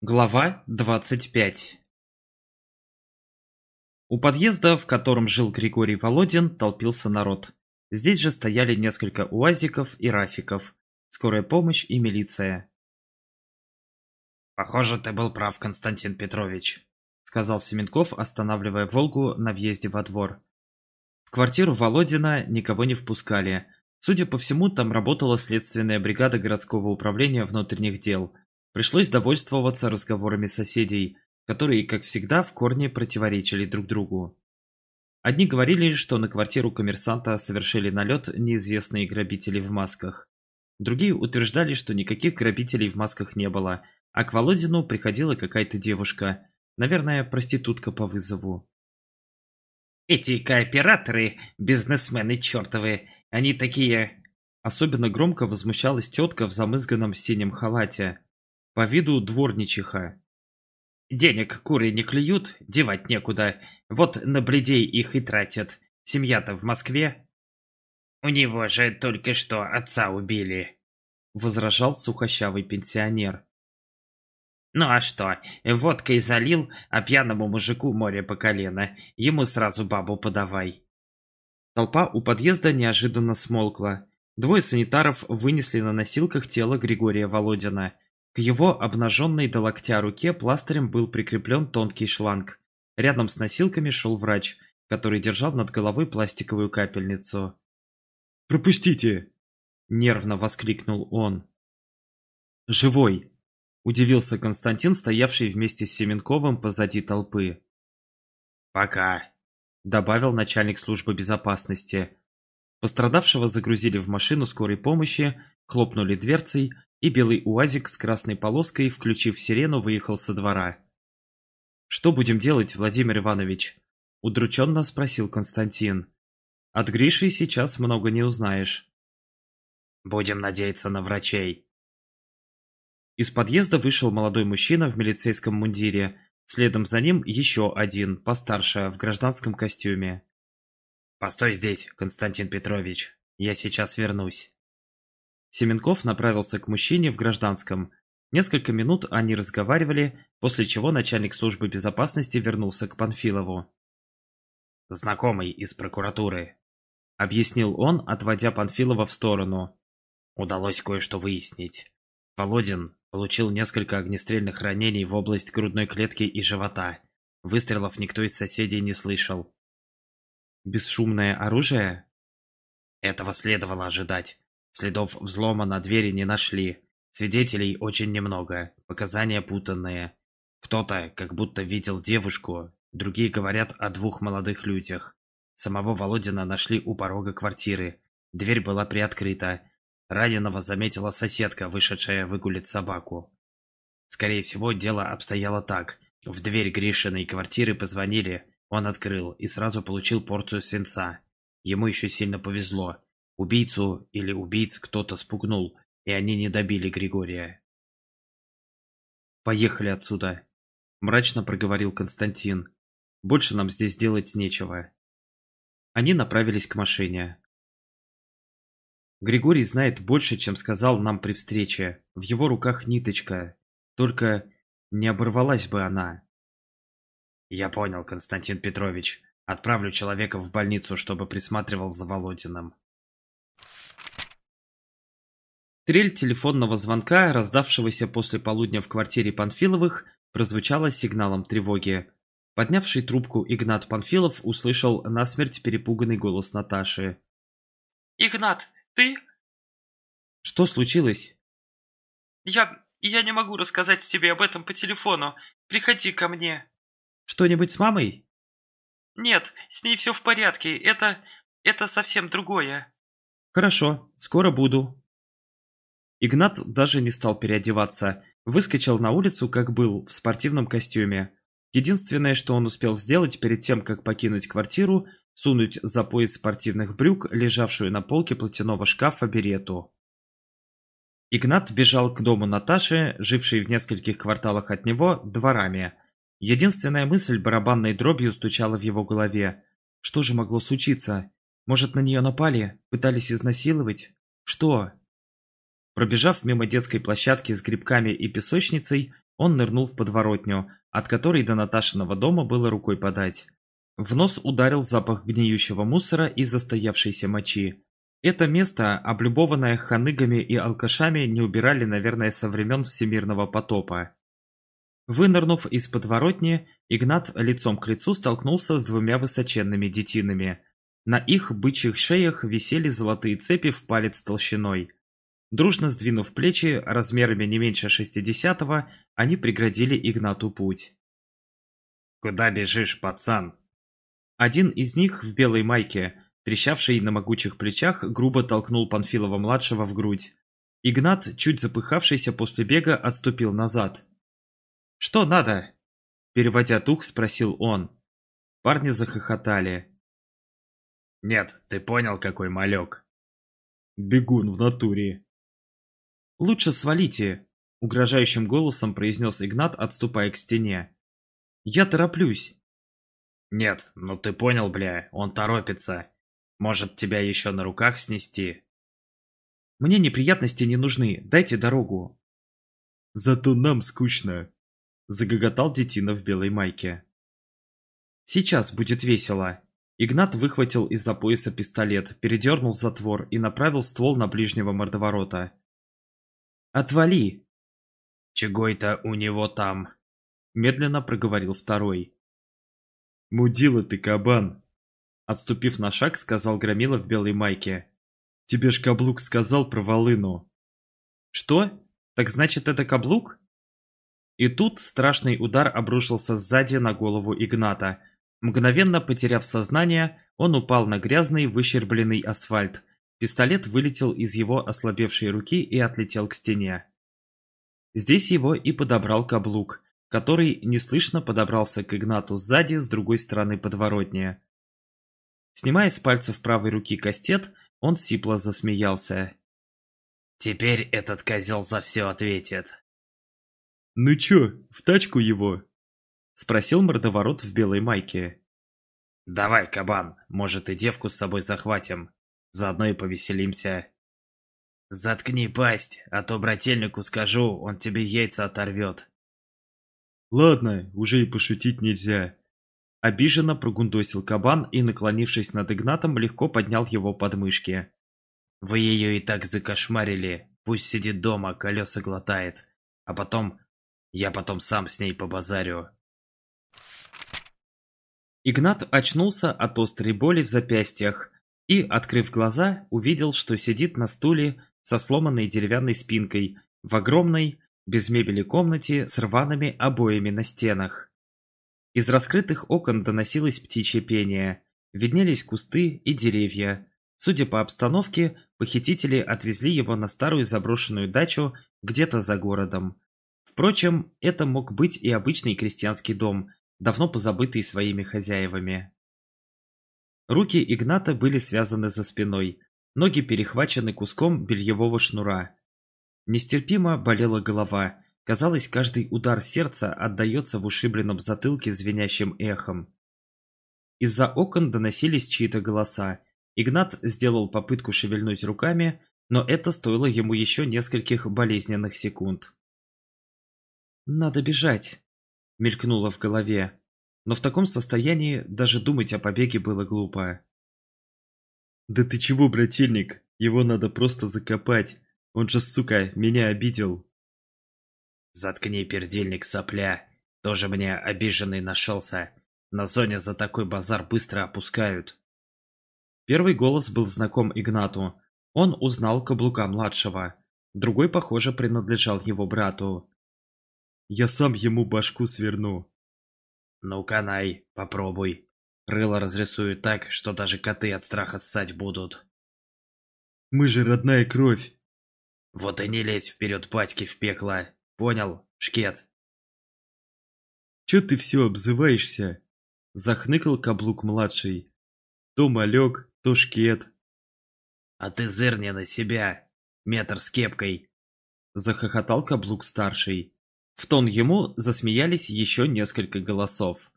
Глава двадцать пять У подъезда, в котором жил Григорий Володин, толпился народ. Здесь же стояли несколько уазиков и рафиков, скорая помощь и милиция. «Похоже, ты был прав, Константин Петрович», — сказал Семенков, останавливая «Волгу» на въезде во двор. В квартиру Володина никого не впускали. Судя по всему, там работала следственная бригада городского управления внутренних дел — Пришлось довольствоваться разговорами соседей, которые, как всегда, в корне противоречили друг другу. Одни говорили, что на квартиру коммерсанта совершили налет неизвестные грабители в масках. Другие утверждали, что никаких грабителей в масках не было, а к Володину приходила какая-то девушка, наверное, проститутка по вызову. «Эти кооператоры, бизнесмены чертовы, они такие...» Особенно громко возмущалась тетка в замызганном синем халате. По виду дворничиха. Денег куры не клюют, девать некуда. Вот на бледей их и тратят. Семья-то в Москве. У него же только что отца убили. Возражал сухощавый пенсионер. Ну а что, водкой залил, а пьяному мужику море по колено. Ему сразу бабу подавай. Толпа у подъезда неожиданно смолкла. Двое санитаров вынесли на носилках тело Григория Володина – к его обнаженной до локтя руке пластырем был прикреплен тонкий шланг. Рядом с носилками шел врач, который держал над головой пластиковую капельницу. «Пропустите!» — нервно воскликнул он. «Живой!» — удивился Константин, стоявший вместе с Семенковым позади толпы. «Пока!» — добавил начальник службы безопасности. Пострадавшего загрузили в машину скорой помощи, хлопнули дверцей, и белый уазик с красной полоской, включив сирену, выехал со двора. «Что будем делать, Владимир Иванович?» – удрученно спросил Константин. «От Гриши сейчас много не узнаешь». «Будем надеяться на врачей». Из подъезда вышел молодой мужчина в милицейском мундире, следом за ним еще один, постарше, в гражданском костюме. «Постой здесь, Константин Петрович, я сейчас вернусь». Семенков направился к мужчине в гражданском. Несколько минут они разговаривали, после чего начальник службы безопасности вернулся к Панфилову. «Знакомый из прокуратуры», — объяснил он, отводя Панфилова в сторону. «Удалось кое-что выяснить. Володин получил несколько огнестрельных ранений в область грудной клетки и живота. Выстрелов никто из соседей не слышал». «Бесшумное оружие?» Этого следовало ожидать. Следов взлома на двери не нашли. Свидетелей очень немного, показания путанные. Кто-то как будто видел девушку, другие говорят о двух молодых людях. Самого Володина нашли у порога квартиры. Дверь была приоткрыта. Раненого заметила соседка, вышедшая выгулить собаку. Скорее всего, дело обстояло так. В дверь Гришиной квартиры позвонили, он открыл и сразу получил порцию свинца. Ему еще сильно повезло. Убийцу или убийц кто-то спугнул, и они не добили Григория. «Поехали отсюда», — мрачно проговорил Константин. «Больше нам здесь делать нечего». Они направились к машине. Григорий знает больше, чем сказал нам при встрече. В его руках ниточка. Только не оборвалась бы она. Я понял, Константин Петрович. Отправлю человека в больницу, чтобы присматривал за Володиным. Трель телефонного звонка, раздавшегося после полудня в квартире Панфиловых, прозвучала сигналом тревоги. Поднявший трубку Игнат Панфилов услышал насмерть перепуганный голос Наташи. «Игнат, ты?» «Что случилось?» «Я... я не могу рассказать тебе об этом по телефону. Приходи ко мне». «Что-нибудь с мамой?» «Нет, с ней все в порядке. Это... это совсем другое». «Хорошо, скоро буду», Игнат даже не стал переодеваться, выскочил на улицу, как был, в спортивном костюме. Единственное, что он успел сделать перед тем, как покинуть квартиру, сунуть за пояс спортивных брюк, лежавшую на полке платяного шкафа, берету. Игнат бежал к дому Наташи, жившей в нескольких кварталах от него, дворами. Единственная мысль барабанной дробью стучала в его голове. Что же могло случиться? Может, на нее напали? Пытались изнасиловать? Что? Пробежав мимо детской площадки с грибками и песочницей, он нырнул в подворотню, от которой до Наташиного дома было рукой подать. В нос ударил запах гниющего мусора и застоявшейся мочи. Это место, облюбованное ханыгами и алкашами, не убирали, наверное, со времен всемирного потопа. Вынырнув из подворотни, Игнат лицом к лицу столкнулся с двумя высоченными детинами. На их бычьих шеях висели золотые цепи в палец толщиной. Дружно сдвинув плечи, размерами не меньше шестидесятого, они преградили Игнату путь. «Куда бежишь, пацан?» Один из них в белой майке, трещавший на могучих плечах, грубо толкнул Панфилова-младшего в грудь. Игнат, чуть запыхавшийся после бега, отступил назад. «Что надо?» Переводя дух, спросил он. Парни захохотали. «Нет, ты понял, какой малек?» «Бегун в натуре», «Лучше свалите», — угрожающим голосом произнес Игнат, отступая к стене. «Я тороплюсь». «Нет, ну ты понял, бля, он торопится. Может, тебя еще на руках снести?» «Мне неприятности не нужны, дайте дорогу». «Зато нам скучно», — загоготал детина в белой майке. «Сейчас будет весело». Игнат выхватил из-за пояса пистолет, передернул затвор и направил ствол на ближнего мордоворота. Отвали!» «Чего это у него там?» Медленно проговорил второй. «Мудила ты, кабан!» Отступив на шаг, сказал Громила в белой майке. «Тебе ж каблук сказал про волыну». «Что? Так значит, это каблук?» И тут страшный удар обрушился сзади на голову Игната. Мгновенно потеряв сознание, он упал на грязный, выщербленный асфальт, Пистолет вылетел из его ослабевшей руки и отлетел к стене. Здесь его и подобрал каблук, который неслышно подобрался к Игнату сзади с другой стороны подворотни. Снимая с пальцев правой руки кастет, он сипло засмеялся. «Теперь этот козел за все ответит». «Ну чё, в тачку его?» — спросил мордоворот в белой майке. «Давай, кабан, может и девку с собой захватим. Заодно и повеселимся. Заткни пасть, а то брательнику скажу, он тебе яйца оторвет. Ладно, уже и пошутить нельзя. Обиженно прогундосил кабан и, наклонившись над Игнатом, легко поднял его подмышки. Вы ее и так закошмарили, пусть сидит дома, колеса глотает. А потом... Я потом сам с ней побазарю. Игнат очнулся от острой боли в запястьях, и, открыв глаза, увидел, что сидит на стуле со сломанной деревянной спинкой в огромной, без мебели комнате с рваными обоями на стенах. Из раскрытых окон доносилось птичье пение, виднелись кусты и деревья. Судя по обстановке, похитители отвезли его на старую заброшенную дачу где-то за городом. Впрочем, это мог быть и обычный крестьянский дом, давно позабытый своими хозяевами. Руки Игната были связаны за спиной, ноги перехвачены куском бельевого шнура. Нестерпимо болела голова, казалось, каждый удар сердца отдается в ушибленном затылке звенящим эхом. Из-за окон доносились чьи-то голоса. Игнат сделал попытку шевельнуть руками, но это стоило ему еще нескольких болезненных секунд. «Надо бежать», — мелькнуло в голове но в таком состоянии даже думать о побеге было глупо. «Да ты чего, брательник? Его надо просто закопать. Он же, сука, меня обидел». «Заткни, пердельник, сопля. Тоже мне обиженный нашелся. На зоне за такой базар быстро опускают». Первый голос был знаком Игнату. Он узнал каблука-младшего. Другой, похоже, принадлежал его брату. «Я сам ему башку сверну», ну канай, попробуй. Рыло разрисую так, что даже коты от страха ссать будут. Мы же родная кровь. Вот и не лезь вперед батьки в пекло. Понял, шкет? Чё ты все обзываешься? Захныкал каблук-младший. То малек, то шкет. А ты зырни на себя, метр с кепкой. Захохотал каблук-старший. В тон ему засмеялись еще несколько голосов.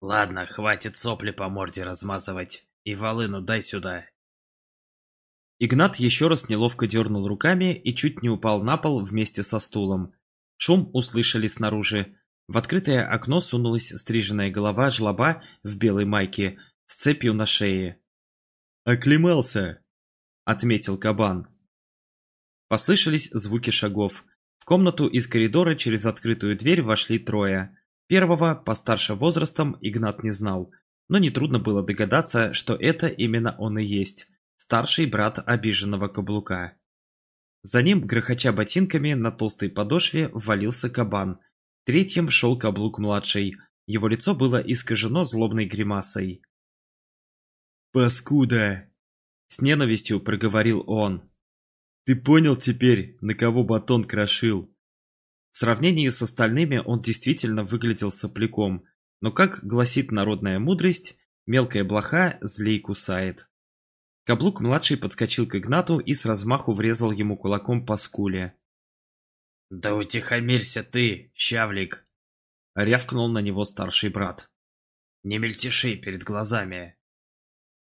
«Ладно, хватит сопли по морде размазывать. И волыну дай сюда». Игнат еще раз неловко дернул руками и чуть не упал на пол вместе со стулом. Шум услышали снаружи. В открытое окно сунулась стриженная голова жлоба в белой майке с цепью на шее. «Оклемался!» — отметил кабан. Послышались звуки шагов. Комнату из коридора через открытую дверь вошли трое. Первого, постарше возрастом, Игнат не знал, но нетрудно было догадаться, что это именно он и есть, старший брат обиженного каблука. За ним, грохоча ботинками на толстой подошве, ввалился кабан. Третьим шел каблук-младший. Его лицо было искажено злобной гримасой. «Паскуда!» — с ненавистью проговорил он. «Ты понял теперь, на кого батон крошил?» В сравнении с остальными он действительно выглядел сопляком, но, как гласит народная мудрость, мелкая блоха злей кусает. Каблук-младший подскочил к Игнату и с размаху врезал ему кулаком по скуле. «Да утихомирься ты, щавлик!» — рявкнул на него старший брат. «Не мельтеши перед глазами!»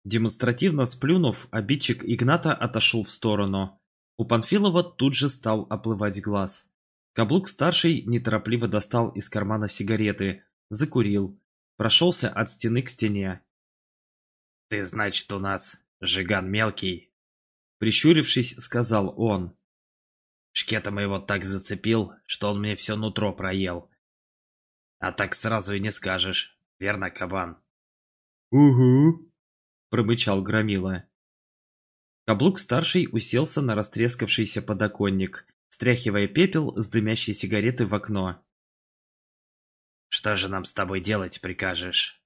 Демонстративно сплюнув, обидчик Игната отошел в сторону. У Панфилова тут же стал оплывать глаз. Каблук-старший неторопливо достал из кармана сигареты, закурил, прошелся от стены к стене. «Ты, значит, у нас жиган мелкий?» Прищурившись, сказал он. Шкета моего так зацепил, что он мне все нутро проел. А так сразу и не скажешь, верно, кабан? «Угу», — промычал Громила. Каблук-старший уселся на растрескавшийся подоконник, стряхивая пепел с дымящей сигареты в окно. «Что же нам с тобой делать прикажешь?»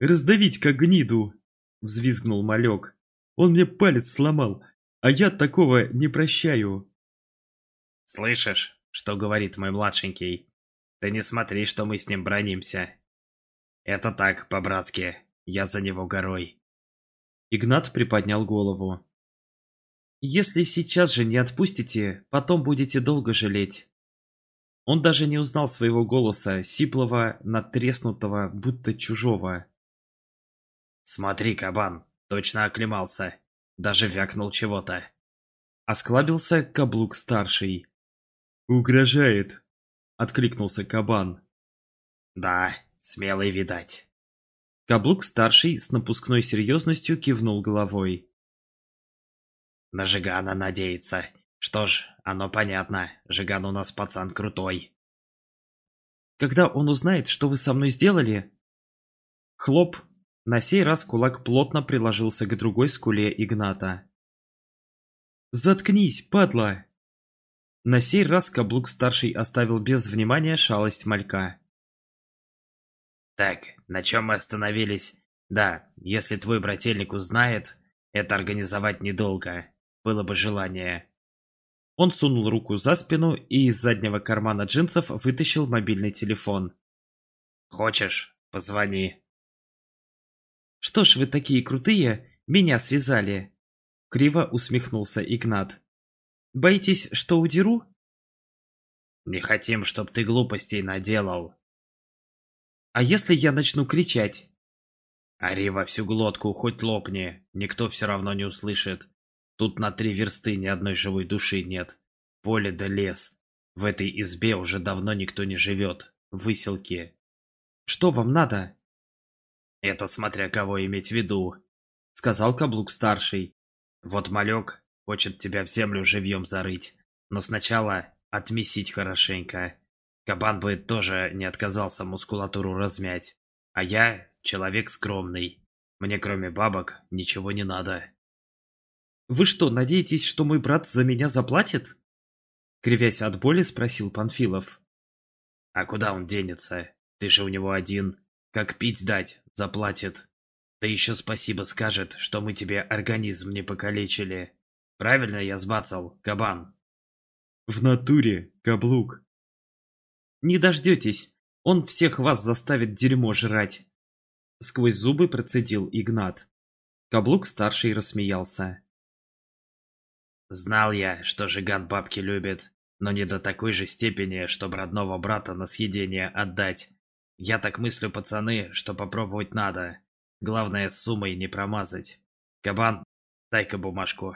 «Раздавить как гниду!» — взвизгнул малек. «Он мне палец сломал, а я такого не прощаю!» «Слышишь, что говорит мой младшенький? Ты не смотри, что мы с ним бронимся. Это так, по-братски, я за него горой». Игнат приподнял голову. Если сейчас же не отпустите, потом будете долго жалеть. Он даже не узнал своего голоса, сиплого, натреснутого, будто чужого. «Смотри, кабан, точно оклемался. Даже вякнул чего-то». Осклабился каблук-старший. «Угрожает», — откликнулся кабан. «Да, смелый видать». Каблук-старший с напускной серьезностью кивнул головой. На Жигана надеется. Что ж, оно понятно. Жиган у нас пацан крутой. Когда он узнает, что вы со мной сделали... Хлоп. На сей раз кулак плотно приложился к другой скуле Игната. «Заткнись, падла!» На сей раз каблук-старший оставил без внимания шалость малька. «Так, на чем мы остановились? Да, если твой брательник узнает, это организовать недолго было бы желание. Он сунул руку за спину и из заднего кармана джинсов вытащил мобильный телефон. «Хочешь, позвони». «Что ж вы такие крутые, меня связали?» Криво усмехнулся Игнат. «Боитесь, что удеру?» «Не хотим, чтоб ты глупостей наделал». «А если я начну кричать?» «Ори во всю глотку, хоть лопни, никто все равно не услышит. Тут на три версты ни одной живой души нет. Поле да лес. В этой избе уже давно никто не живет. Выселки. Что вам надо? Это смотря кого иметь в виду, сказал Каблук-старший. Вот малек хочет тебя в землю живьем зарыть. Но сначала отмесить хорошенько. Кабан бы тоже не отказался мускулатуру размять. А я человек скромный. Мне кроме бабок ничего не надо. Вы что, надеетесь, что мой брат за меня заплатит? Кривясь от боли, спросил Панфилов. А куда он денется? Ты же у него один. Как пить дать, заплатит. Да еще спасибо скажет, что мы тебе организм не покалечили. Правильно я сбацал, кабан? В натуре, каблук. Не дождетесь. Он всех вас заставит дерьмо жрать. Сквозь зубы процедил Игнат. Каблук-старший рассмеялся. Знал я, что Жиган бабки любит, но не до такой же степени, чтобы родного брата на съедение отдать. Я так мыслю, пацаны, что попробовать надо. Главное, с суммой не промазать. Кабан, дай-ка бумажку.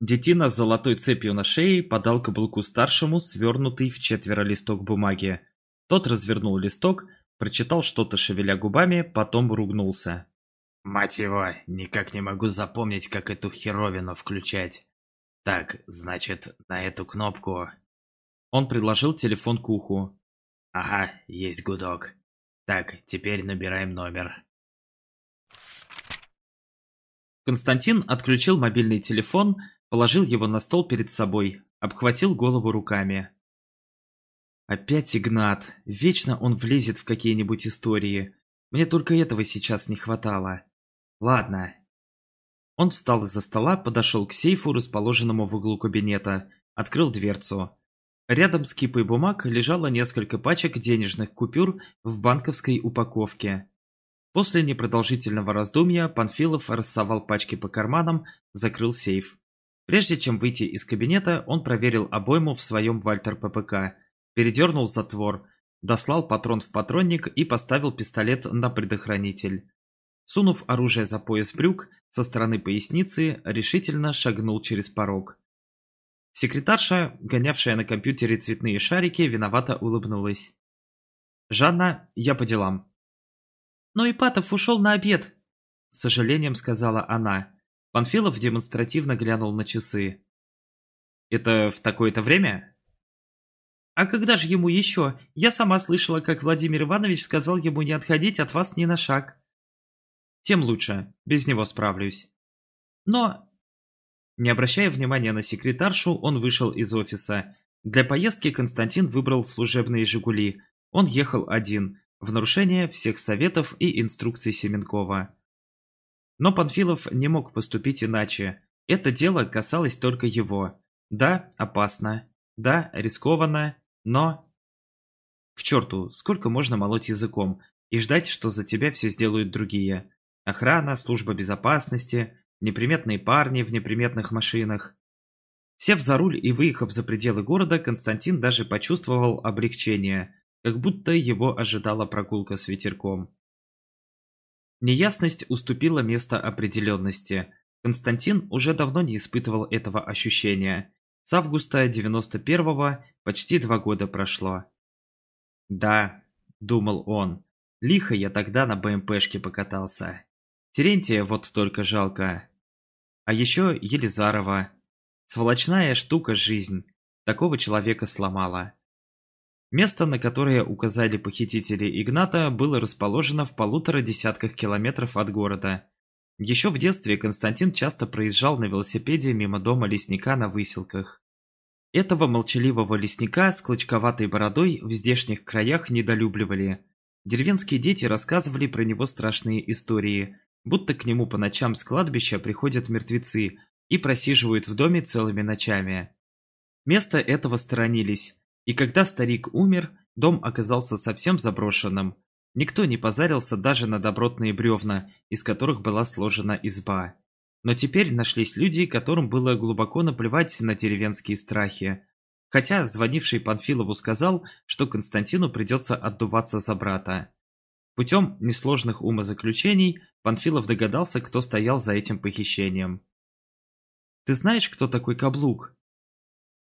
Детина с золотой цепью на шее подал каблуку старшему свернутый в четверо листок бумаги. Тот развернул листок, прочитал что-то шевеля губами, потом ругнулся. «Мать его, никак не могу запомнить, как эту херовину включать. Так, значит, на эту кнопку...» Он предложил телефон к уху. «Ага, есть гудок. Так, теперь набираем номер». Константин отключил мобильный телефон, положил его на стол перед собой, обхватил голову руками. Опять Игнат. Вечно он влезет в какие-нибудь истории. Мне только этого сейчас не хватало. Ладно. Он встал из-за стола, подошел к сейфу, расположенному в углу кабинета, открыл дверцу. Рядом с кипой бумаг лежало несколько пачек денежных купюр в банковской упаковке. После непродолжительного раздумья Панфилов рассовал пачки по карманам, закрыл сейф. Прежде чем выйти из кабинета, он проверил обойму в своем Вальтер ППК, передернул затвор, дослал патрон в патронник и поставил пистолет на предохранитель. Сунув оружие за пояс брюк, со стороны поясницы решительно шагнул через порог. Секретарша, гонявшая на компьютере цветные шарики, виновато улыбнулась. «Жанна, я по делам», «Но Ипатов ушел на обед», — с сожалением сказала она. Панфилов демонстративно глянул на часы. «Это в такое-то время?» «А когда же ему еще? Я сама слышала, как Владимир Иванович сказал ему не отходить от вас ни на шаг». «Тем лучше. Без него справлюсь». «Но...» Не обращая внимания на секретаршу, он вышел из офиса. Для поездки Константин выбрал служебные «Жигули». Он ехал один, в нарушение всех советов и инструкций Семенкова. Но Панфилов не мог поступить иначе. Это дело касалось только его. Да, опасно. Да, рискованно. Но... К черту, сколько можно молоть языком и ждать, что за тебя все сделают другие. Охрана, служба безопасности, неприметные парни в неприметных машинах. Сев за руль и выехав за пределы города, Константин даже почувствовал облегчение как будто его ожидала прогулка с ветерком. Неясность уступила место определенности. Константин уже давно не испытывал этого ощущения. С августа 91-го почти два года прошло. «Да», — думал он, — «лихо я тогда на БМПшке покатался. Терентия вот только жалко. А еще Елизарова. Сволочная штука жизнь. Такого человека сломала. Место, на которое указали похитители Игната, было расположено в полутора десятках километров от города. Еще в детстве Константин часто проезжал на велосипеде мимо дома лесника на выселках. Этого молчаливого лесника с клочковатой бородой в здешних краях недолюбливали. Деревенские дети рассказывали про него страшные истории, будто к нему по ночам с кладбища приходят мертвецы и просиживают в доме целыми ночами. Место этого сторонились, и когда старик умер, дом оказался совсем заброшенным. Никто не позарился даже на добротные бревна, из которых была сложена изба. Но теперь нашлись люди, которым было глубоко наплевать на деревенские страхи. Хотя звонивший Панфилову сказал, что Константину придется отдуваться за брата. Путем несложных умозаключений Панфилов догадался, кто стоял за этим похищением. «Ты знаешь, кто такой Каблук?»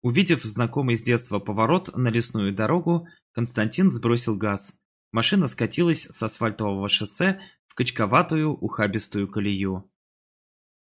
Увидев знакомый с детства поворот на лесную дорогу, Константин сбросил газ. Машина скатилась с асфальтового шоссе в качковатую ухабистую колею.